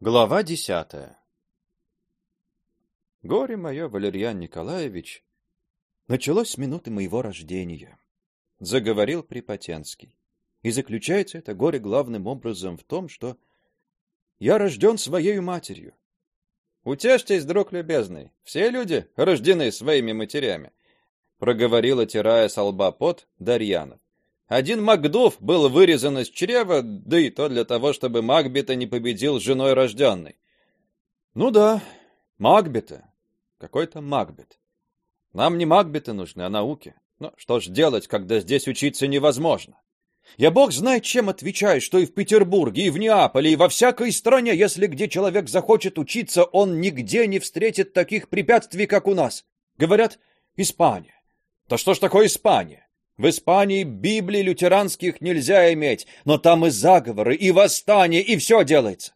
Глава десятая Горе мое, Валерьян Николаевич, началось с минуты моего рождения, заговорил Припотенский. И заключается это горе главным образом в том, что я рожден своей матерью. Утешьтесь, друг любезный, все люди рождены своими матерями, проговорил, отирая с лба пот Дарьянов. Один Макдув был вырезан из чрева, да и то для того, чтобы Макбета не победил женой рожденной. Ну да, Макбета. Какой-то Макбет. Нам не Макбеты нужны, а науки. Но что ж делать, когда здесь учиться невозможно? Я бог знает, чем отвечаю, что и в Петербурге, и в Неаполе, и во всякой стране, если где человек захочет учиться, он нигде не встретит таких препятствий, как у нас. Говорят, Испания. Да что ж такое Испания? В Испании Библии лютеранских нельзя иметь, но там и заговоры, и восстания, и все делается.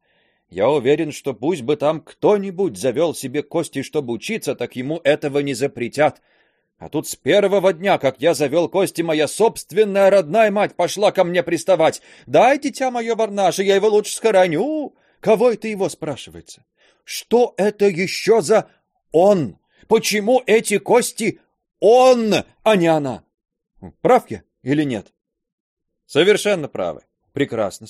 Я уверен, что пусть бы там кто-нибудь завел себе кости, чтобы учиться, так ему этого не запретят. А тут с первого дня, как я завел кости, моя собственная родная мать пошла ко мне приставать. «Дай, дитя мое, Варнаше, я его лучше схороню». Кого это его спрашивается? Что это еще за он? Почему эти кости он, а не она? Прав я или нет? Совершенно правы. Прекрасно.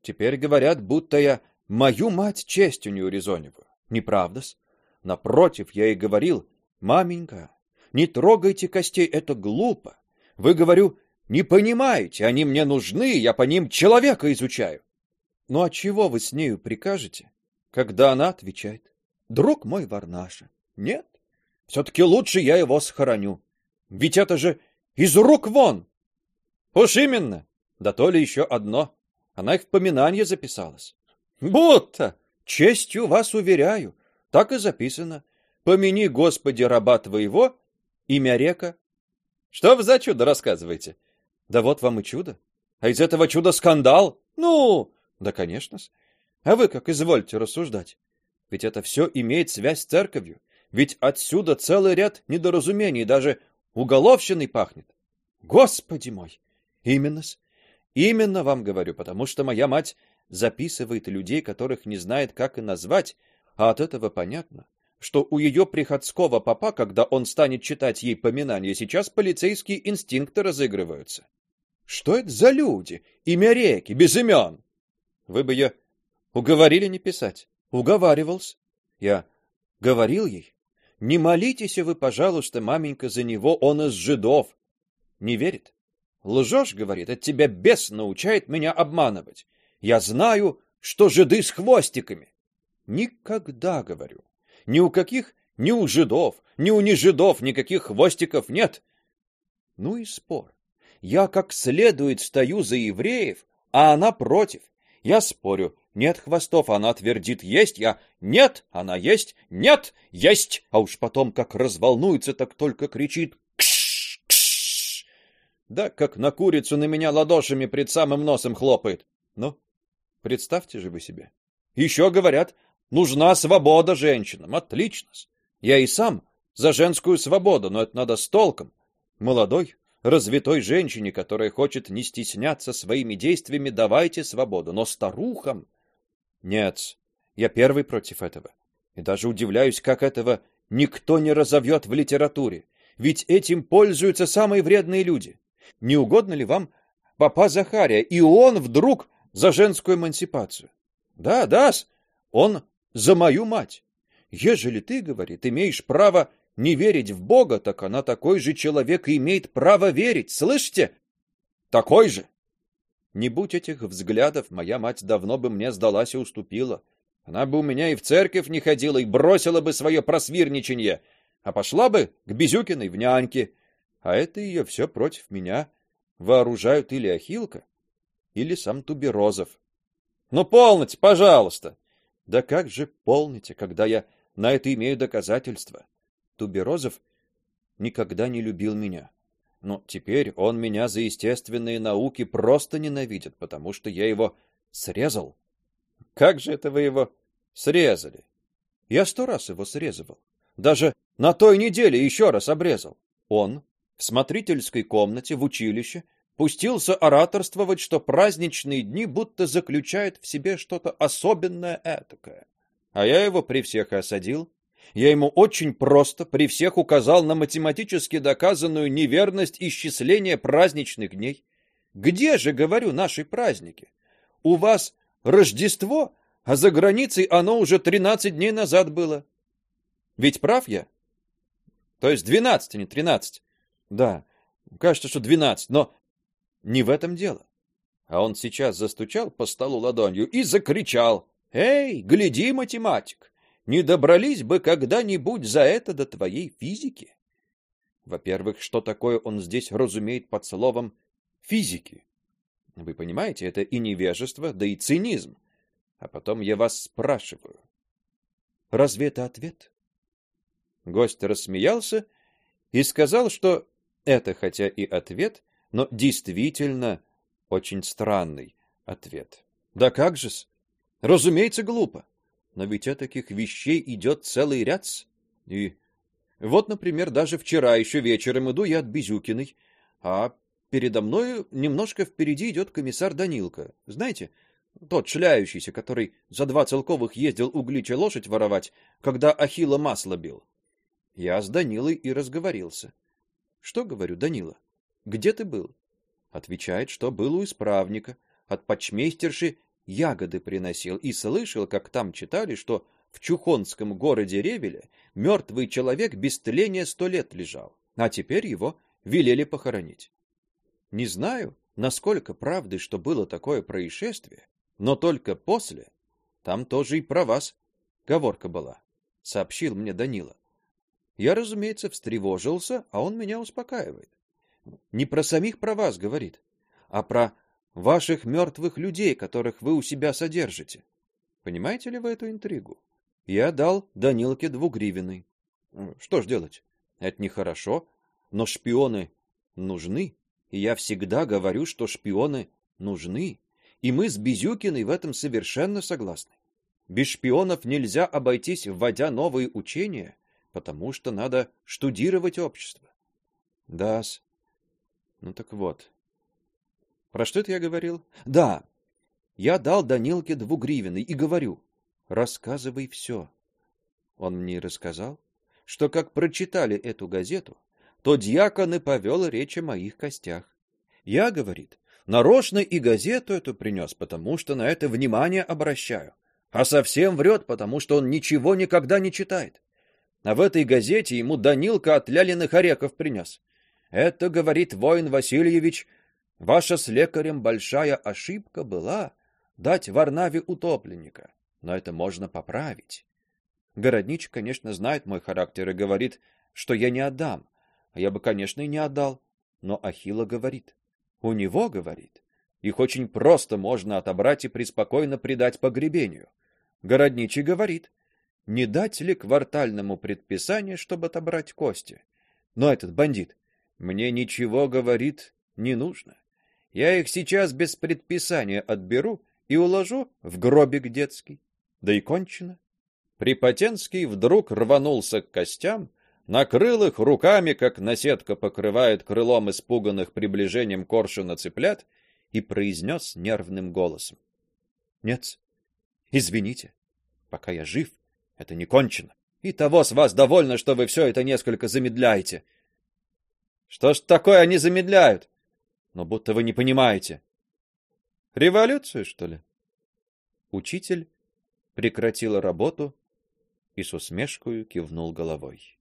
Теперь говорят, будто я мою мать честью не урезониваю. Неправда-с. Напротив, я и говорил, маменька, не трогайте костей, это глупо. Вы, говорю, не понимаете, они мне нужны, я по ним человека изучаю. Ну а чего вы с нею прикажете, когда она отвечает: "Друг мой Варнаша". Нет. все таки лучше я его схороню. Ведь это же из рук вон. Уж именно. Да то ли еще одно. Она их в поминание записалась. Будто, честью вас уверяю, так и записано. Помяни, Господи, раба твоего, имя река. Что вы за чудо рассказываете? Да вот вам и чудо. А из этого чуда скандал? Ну, да, конечно. А вы как извольте рассуждать? Ведь это все имеет связь с церковью. Ведь отсюда целый ряд недоразумений, даже Уголовщиной пахнет. Господи мой! Именно-с. Именно вам говорю, потому что моя мать записывает людей, которых не знает, как и назвать, а от этого понятно, что у ее приходского папа, когда он станет читать ей поминания, сейчас полицейские инстинкты разыгрываются. Что это за люди? Имя реки, без имен. Вы бы ее уговорили не писать. Уговаривался. Я говорил ей, не молитесь вы, пожалуйста, маменька, за него, он из жидов. Не верит. Лжешь, говорит, от тебя бес научает меня обманывать. Я знаю, что жиды с хвостиками. Никогда, говорю. Ни у каких, ни у жидов, ни у нежидов никаких хвостиков нет. Ну и спор. Я как следует стою за евреев, а она против. Я спорю, нет хвостов, она твердит есть, я нет, она есть, нет, есть, а уж потом как разволнуется, так только кричит. Да как на курицу на меня ладошами пред самым носом хлопает. Ну, представьте же вы себе. Еще говорят, нужна свобода женщинам. Отлично. Я и сам за женскую свободу, но это надо с толком. Молодой, развитой женщине, которая хочет не стесняться своими действиями, давайте свободу, но старухам нет, я первый против этого. И даже удивляюсь, как этого никто не разовьет в литературе. Ведь этим пользуются самые вредные люди. Не угодно ли вам папа Захария, и он вдруг за женскую эмансипацию? Да, да, он за мою мать. Ежели ты, говорит, имеешь право не верить в Бога, так она такой же человек и имеет право верить. Слышите? Такой же. Не будь этих взглядов, моя мать давно бы мне сдалась и уступила. Она бы у меня и в церковь не ходила и бросила бы свое просвирничанье, а пошла бы к Безюкиной в няньки. А это ее все против меня вооружают или Ахилка, или сам Туберозов. Ну полните, пожалуйста. Да как же полните, когда я на это имею доказательства? Туберозов никогда не любил меня. Но теперь он меня за естественные науки просто ненавидит, потому что я его срезал. Как же это вы его срезали? Я сто раз его срезывал. Даже на той неделе еще раз обрезал. Он в смотрительской комнате в училище пустился ораторствовать, что праздничные дни будто заключают в себе что-то особенное этакое. А я его при всех осадил. Я ему очень просто при всех указал на математически доказанную неверность исчисления праздничных дней. Где же, говорю, наши праздники? У вас Рождество, а за границей оно уже 13 дней назад было. Ведь прав я? То есть 12, а не 13. Да, кажется, что 12, но не в этом дело. А он сейчас застучал по столу ладонью и закричал: "Эй, гляди, математик, не добрались бы когда-нибудь за это до твоей физики?" Во-первых, что такое он здесь разумеет под словом физики? Вы понимаете, это и невежество, да и цинизм. А потом я вас спрашиваю: разве это ответ? Гость рассмеялся и сказал, что это хотя и ответ, но действительно очень странный ответ. Да как же-с? Разумеется, глупо. Но ведь о таких вещей идет целый ряд. И вот, например, даже вчера еще вечером иду я от Безюкиной, а передо мной немножко впереди идет комиссар Данилка. Знаете, тот шляющийся, который за два целковых ездил углича лошадь воровать, когда Ахилла масло бил. Я с Данилой и разговорился. Что говорю, Данила? Где ты был? Отвечает, что был у исправника, от почмейстерши ягоды приносил и слышал, как там читали, что в чухонском городе Ревеле мертвый человек без тления сто лет лежал, а теперь его велели похоронить. Не знаю, насколько правды, что было такое происшествие, но только после там тоже и про вас говорка была, сообщил мне Данила. Я, разумеется, встревожился, а он меня успокаивает. Не про самих про вас говорит, а про ваших мертвых людей, которых вы у себя содержите. Понимаете ли вы эту интригу? Я дал Данилке двугривенный. Что ж делать? Это нехорошо, но шпионы нужны, и я всегда говорю, что шпионы нужны, и мы с Безюкиной в этом совершенно согласны. Без шпионов нельзя обойтись, вводя новые учения, потому что надо штудировать общество. Да-с. Ну так вот. Про что это я говорил? Да. Я дал Данилке двугривенный и говорю: "Рассказывай все». Он мне рассказал, что как прочитали эту газету, то дьякон и повел речь о моих костях. Я, говорит, нарочно и газету эту принес, потому что на это внимание обращаю. А совсем врет, потому что он ничего никогда не читает. А в этой газете ему Данилка от Лялиных орехов принес. Это, говорит воин Васильевич, ваша с лекарем большая ошибка была дать Варнаве утопленника. Но это можно поправить. Городнич, конечно, знает мой характер и говорит, что я не отдам. А я бы, конечно, и не отдал. Но Ахилла говорит. У него, говорит, их очень просто можно отобрать и преспокойно предать погребению. Городничий говорит, не дать ли квартальному предписание, чтобы отобрать кости. Но этот бандит мне ничего говорит не нужно. Я их сейчас без предписания отберу и уложу в гробик детский. Да и кончено. Припотенский вдруг рванулся к костям, накрыл их руками, как наседка покрывает крылом испуганных приближением коршуна цыплят, и произнес нервным голосом: "Нет, извините, пока я жив, это не кончено. И того с вас довольно, что вы все это несколько замедляете. Что ж такое они замедляют? Но будто вы не понимаете. Революцию, что ли? Учитель прекратил работу и с усмешкой кивнул головой.